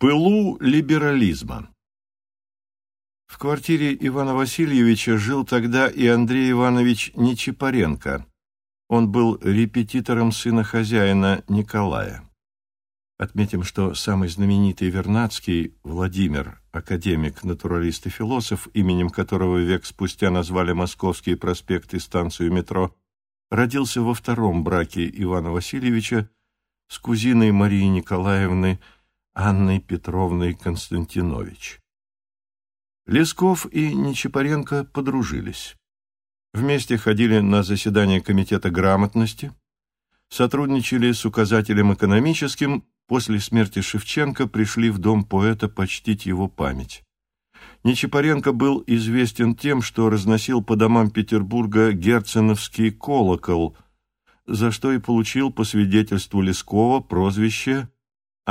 пылу либерализма В квартире Ивана Васильевича жил тогда и Андрей Иванович Нечипаренко. Он был репетитором сына хозяина Николая. Отметим, что самый знаменитый Вернадский, Владимир, академик, натуралист и философ, именем которого век спустя назвали Московский проспект и станцию метро, родился во втором браке Ивана Васильевича с кузиной Марии Николаевны Анной Петровной Константинович. Лесков и Нечипаренко подружились. Вместе ходили на заседания Комитета грамотности, сотрудничали с указателем экономическим после смерти Шевченко пришли в дом поэта почтить его память. Нечипаренко был известен тем, что разносил по домам Петербурга герценовский колокол, за что и получил по свидетельству Лескова прозвище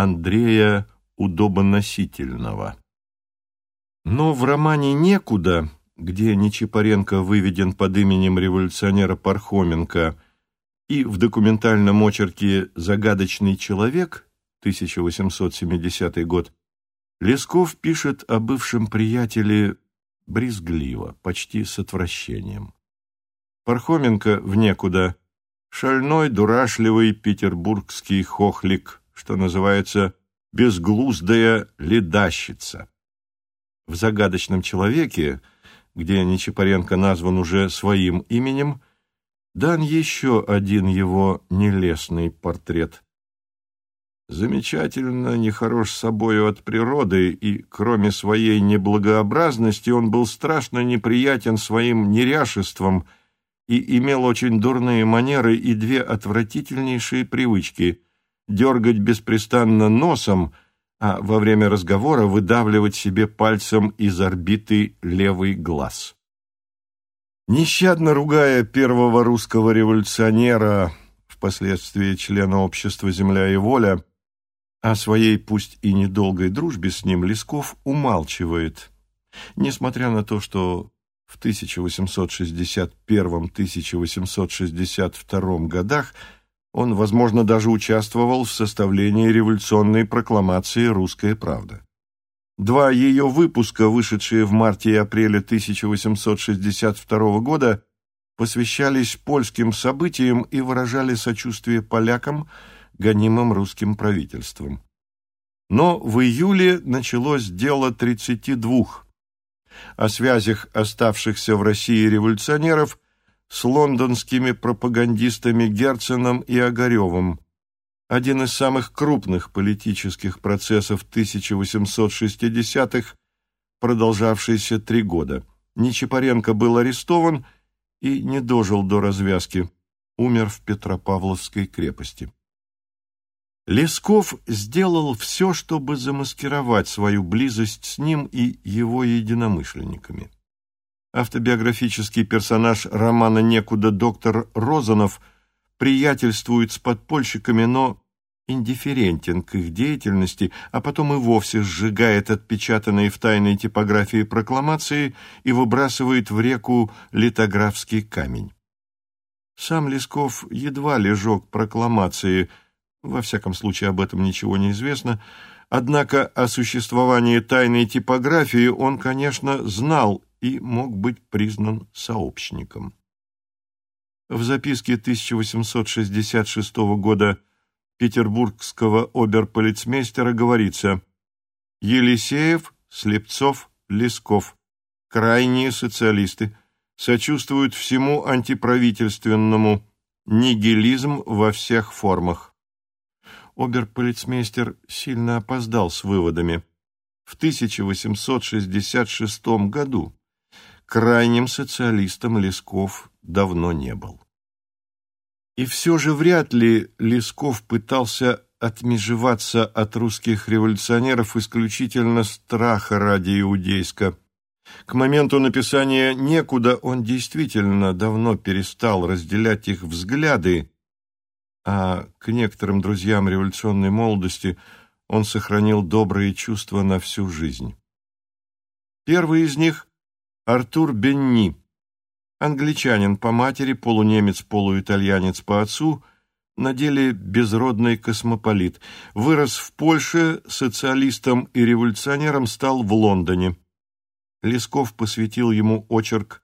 Андрея Удобоносительного. Но в романе «Некуда», где Нечипаренко выведен под именем революционера Пархоменко, и в документальном очерке «Загадочный человек» 1870 год, Лесков пишет о бывшем приятеле брезгливо, почти с отвращением. Пархоменко в некуда, шальной, дурашливый петербургский хохлик, что называется безглуздая ледащица. В «Загадочном человеке», где Нечипаренко назван уже своим именем, дан еще один его нелестный портрет замечательно нехорош собою от природы, и, кроме своей неблагообразности, он был страшно неприятен своим неряшеством и имел очень дурные манеры и две отвратительнейшие привычки – дергать беспрестанно носом, а во время разговора выдавливать себе пальцем из орбиты левый глаз. Нещадно ругая первого русского революционера, впоследствии члена общества «Земля и воля», о своей, пусть и недолгой дружбе с ним Лесков умалчивает, несмотря на то, что в 1861-1862 годах он, возможно, даже участвовал в составлении революционной прокламации «Русская правда». Два ее выпуска, вышедшие в марте и апреле 1862 года, посвящались польским событиям и выражали сочувствие полякам – гонимым русским правительством. Но в июле началось дело 32 о связях оставшихся в России революционеров с лондонскими пропагандистами Герценом и Огаревым, один из самых крупных политических процессов 1860-х, продолжавшийся три года. Нечипаренко был арестован и не дожил до развязки, умер в Петропавловской крепости. Лесков сделал все, чтобы замаскировать свою близость с ним и его единомышленниками. Автобиографический персонаж романа «Некуда» доктор Розанов приятельствует с подпольщиками, но индифферентен к их деятельности, а потом и вовсе сжигает отпечатанные в тайной типографии прокламации и выбрасывает в реку литографский камень. Сам Лесков едва жег прокламации – во всяком случае, об этом ничего не известно. Однако о существовании тайной типографии он, конечно, знал и мог быть признан сообщником. В записке 1866 года петербургского оберполицмейстера говорится «Елисеев, Слепцов, Лесков, крайние социалисты, сочувствуют всему антиправительственному, нигилизм во всех формах оберполицмейстер сильно опоздал с выводами. В 1866 году крайним социалистом Лесков давно не был. И все же вряд ли Лесков пытался отмежеваться от русских революционеров исключительно страха ради иудейска. К моменту написания «Некуда» он действительно давно перестал разделять их взгляды а к некоторым друзьям революционной молодости он сохранил добрые чувства на всю жизнь. Первый из них – Артур Бенни, англичанин по матери, полунемец, полуитальянец по отцу, на деле безродный космополит. Вырос в Польше, социалистом и революционером стал в Лондоне. Лесков посвятил ему очерк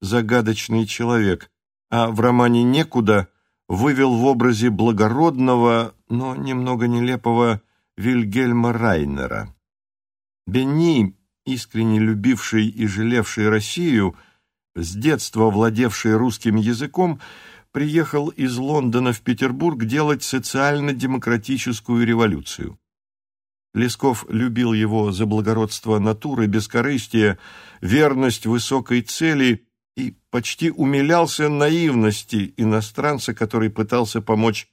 «Загадочный человек», а в романе «Некуда» вывел в образе благородного, но немного нелепого Вильгельма Райнера. Бенни, искренне любивший и жалевший Россию, с детства владевший русским языком, приехал из Лондона в Петербург делать социально-демократическую революцию. Лесков любил его за благородство натуры, бескорыстие, верность высокой цели и почти умилялся наивности иностранца, который пытался помочь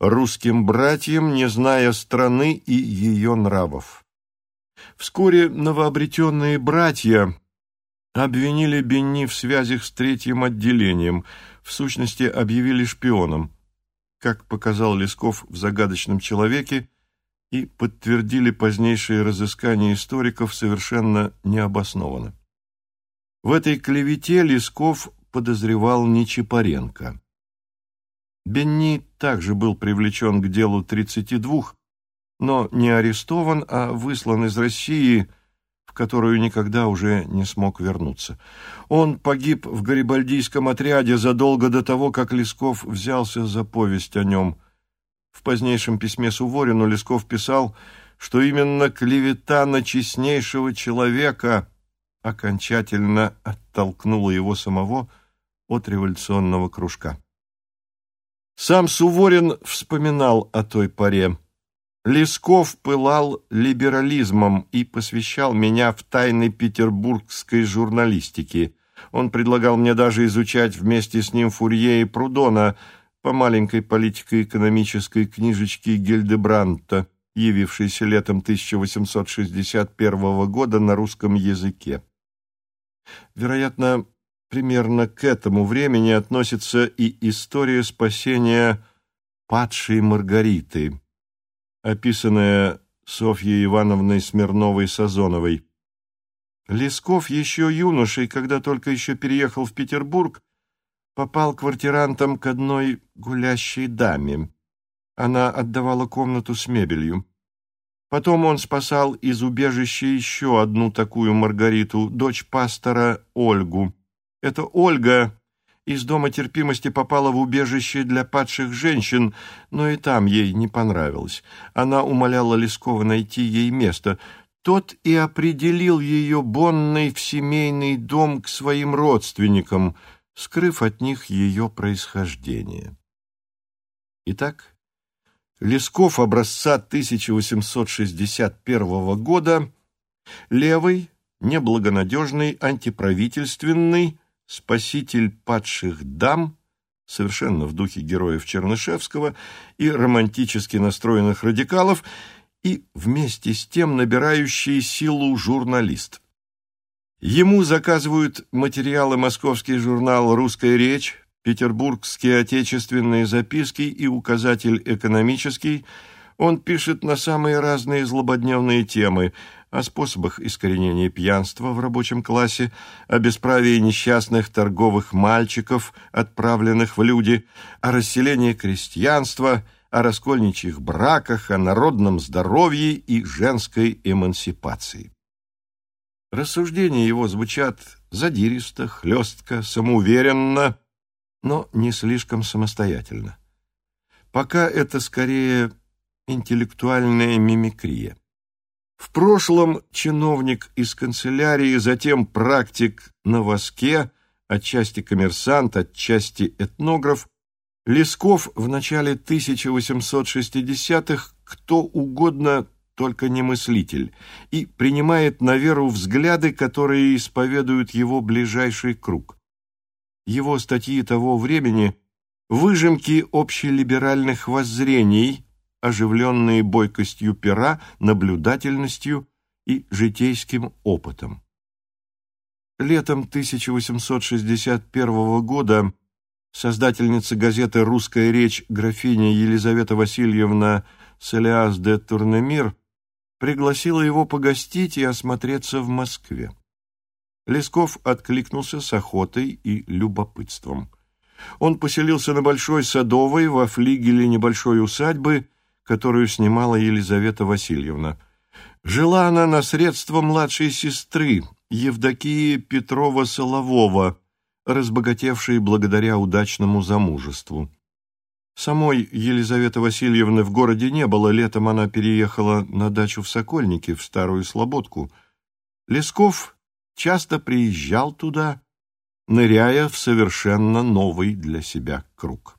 русским братьям, не зная страны и ее нравов. Вскоре новообретенные братья обвинили Бенни в связях с третьим отделением, в сущности объявили шпионом, как показал Лесков в «Загадочном человеке», и подтвердили позднейшие разыскания историков совершенно необоснованно. В этой клевете Лесков подозревал Нечипаренко. Бенни также был привлечен к делу 32, но не арестован, а выслан из России, в которую никогда уже не смог вернуться. Он погиб в гарибальдийском отряде задолго до того, как Лесков взялся за повесть о нем. В позднейшем письме Суворину Лесков писал, что именно клевета на честнейшего человека окончательно оттолкнула его самого от революционного кружка. Сам Суворин вспоминал о той поре. Лесков пылал либерализмом и посвящал меня в тайны петербургской журналистики. Он предлагал мне даже изучать вместе с ним Фурье и Прудона по маленькой политико-экономической книжечке Гильдебранта, явившейся летом 1861 года на русском языке. Вероятно, примерно к этому времени относится и история спасения падшей Маргариты, описанная Софьей Ивановной Смирновой-Сазоновой. Лесков еще юношей, когда только еще переехал в Петербург, попал квартирантом к одной гулящей даме. Она отдавала комнату с мебелью. Потом он спасал из убежища еще одну такую Маргариту, дочь пастора Ольгу. Эта Ольга из дома терпимости попала в убежище для падших женщин, но и там ей не понравилось. Она умоляла Лескова найти ей место. Тот и определил ее бонной в семейный дом к своим родственникам, скрыв от них ее происхождение. Итак, Лесков образца 1861 года, левый, неблагонадежный, антиправительственный, спаситель падших дам, совершенно в духе героев Чернышевского и романтически настроенных радикалов, и вместе с тем набирающий силу журналист. Ему заказывают материалы московский журнал «Русская речь», петербургские отечественные записки и указатель экономический, он пишет на самые разные злободневные темы о способах искоренения пьянства в рабочем классе, о бесправии несчастных торговых мальчиков, отправленных в люди, о расселении крестьянства, о раскольничьих браках, о народном здоровье и женской эмансипации. Рассуждения его звучат задиристо, хлестко, самоуверенно, но не слишком самостоятельно. Пока это скорее интеллектуальная мимикрия. В прошлом чиновник из канцелярии, затем практик на воске, отчасти коммерсант, отчасти этнограф, Лесков в начале 1860-х кто угодно, только не мыслитель, и принимает на веру взгляды, которые исповедуют его ближайший круг. Его статьи того времени – выжимки общелиберальных воззрений, оживленные бойкостью пера, наблюдательностью и житейским опытом. Летом 1861 года создательница газеты «Русская речь» графиня Елизавета Васильевна Селиас де Турнемир пригласила его погостить и осмотреться в Москве. Лесков откликнулся с охотой и любопытством. Он поселился на Большой Садовой во флигеле небольшой усадьбы, которую снимала Елизавета Васильевна. Жила она на средства младшей сестры, Евдокии Петрова-Солового, разбогатевшей благодаря удачному замужеству. Самой Елизаветы Васильевны в городе не было, летом она переехала на дачу в Сокольнике, в Старую Слободку. Лесков часто приезжал туда, ныряя в совершенно новый для себя круг.